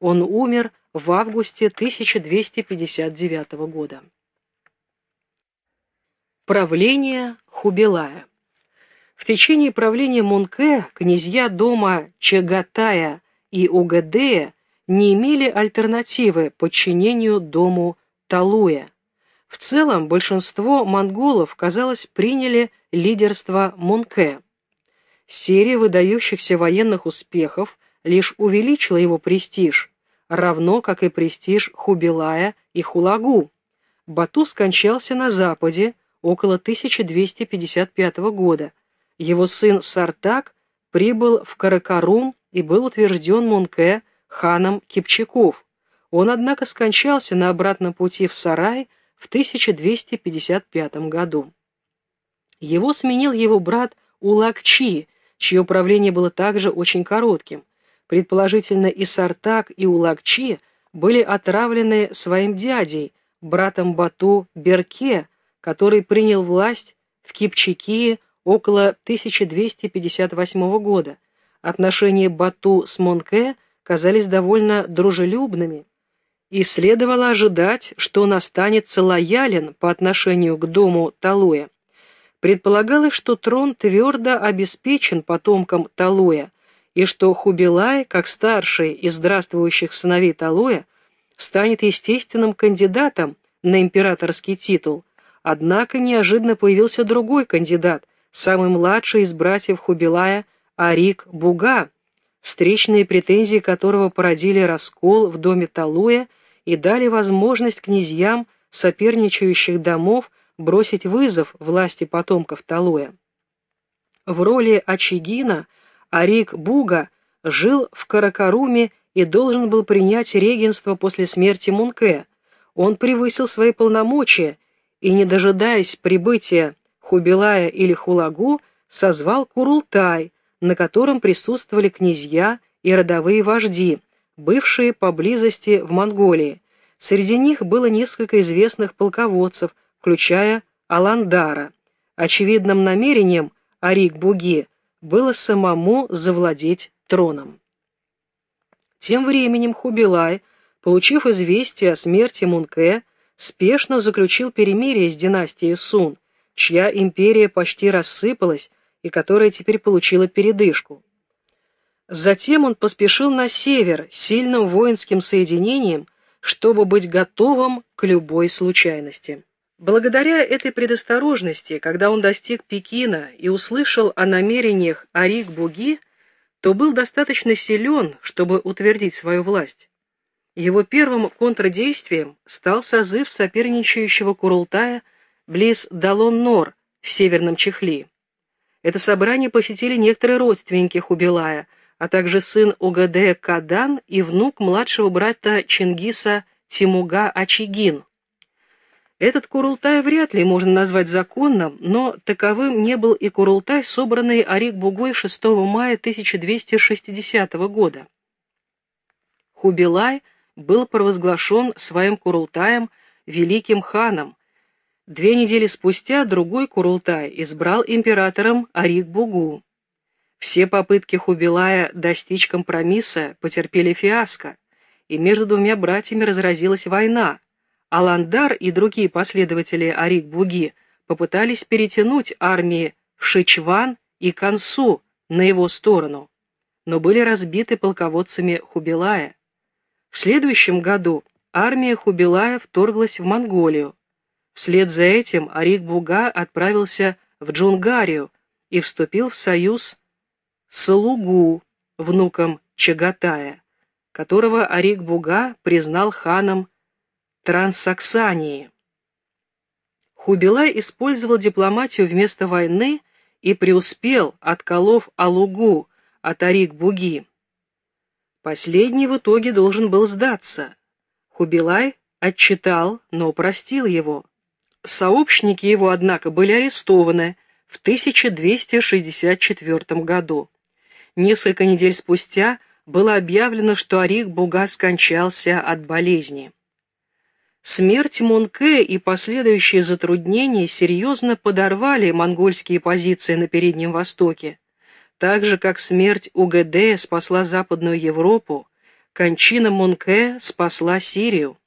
Он умер в августе 1259 года. Правление Хубилая В течение правления Мунке князья дома Чагатая и Угадея не имели альтернативы подчинению дому Талуя. В целом большинство монголов, казалось, приняли лидерство Мунке. Серия выдающихся военных успехов лишь увеличила его престиж, равно как и престиж Хубилая и Хулагу. Бату скончался на западе около 1255 года. Его сын Сартак прибыл в Каракарум и был утвержден Мунке ханом Кипчаков. Он, однако, скончался на обратном пути в Сарай в 1255 году. Его сменил его брат Улакчи, чье правление было также очень коротким. Предположительно, и Сартак, и Улакчи были отравлены своим дядей, братом Бату Берке, который принял власть в Кипчакии около 1258 года. Отношения Бату с Монке казались довольно дружелюбными, и следовало ожидать, что он останется лоялен по отношению к дому Талуя. Предполагалось, что трон твердо обеспечен потомкам Талуя, и что Хубилай, как старший из здравствующих сыновей Талуя, станет естественным кандидатом на императорский титул. Однако неожиданно появился другой кандидат, самый младший из братьев Хубилая, Арик Буга, встречные претензии которого породили раскол в доме Талуя и дали возможность князьям соперничающих домов бросить вызов власти потомков Талуя. В роли Ачигина Арик Буга жил в Каракаруме и должен был принять регенство после смерти Мунке. Он превысил свои полномочия и, не дожидаясь прибытия Хубилая или Хулагу, созвал Курултай, на котором присутствовали князья и родовые вожди, бывшие поблизости в Монголии. Среди них было несколько известных полководцев, включая Аландара. Очевидным намерением Арик-Буги было самому завладеть троном. Тем временем Хубилай, получив известие о смерти Мунке, спешно заключил перемирие с династией Сун, чья империя почти рассыпалась и которая теперь получила передышку. Затем он поспешил на север сильным воинским соединением, чтобы быть готовым к любой случайности. Благодаря этой предосторожности, когда он достиг Пекина и услышал о намерениях Арик-Буги, то был достаточно силен, чтобы утвердить свою власть. Его первым контрдействием стал созыв соперничающего Курултая близ Далон-Нор в Северном Чехли. Это собрание посетили некоторые родственники Хубилая – а также сын Угадея Кадан и внук младшего брата Чингиса Тимуга Ачигин. Этот Курултай вряд ли можно назвать законным, но таковым не был и Курултай, собранный Арик-Бугой 6 мая 1260 года. Хубилай был провозглашен своим Курултаем великим ханом. Две недели спустя другой Курултай избрал императором Арик-Бугу. Все попытки Хубилая достичь компромисса потерпели фиаско, и между двумя братьями разразилась война. Аландар и другие последователи Арик-Буги попытались перетянуть армии Шичван и Кансу на его сторону, но были разбиты полководцами Хубилая. В следующем году армия Хубилая вторглась в Монголию. Вслед за этим Арик-Буга отправился в Джунгарию и вступил в союз Слугу, внуком Чагатая, которого Арик-Буга признал ханом Трансаксании. Хубилай использовал дипломатию вместо войны и преуспел, отколов Алугу от Арик-Буги. Последний в итоге должен был сдаться. Хубилай отчитал, но простил его. Сообщники его, однако, были арестованы в 1264 году. Несколько недель спустя было объявлено, что Арик Буга скончался от болезни. Смерть Мунке и последующие затруднения серьезно подорвали монгольские позиции на Переднем Востоке. Так же, как смерть УГД спасла Западную Европу, кончина Монке спасла Сирию.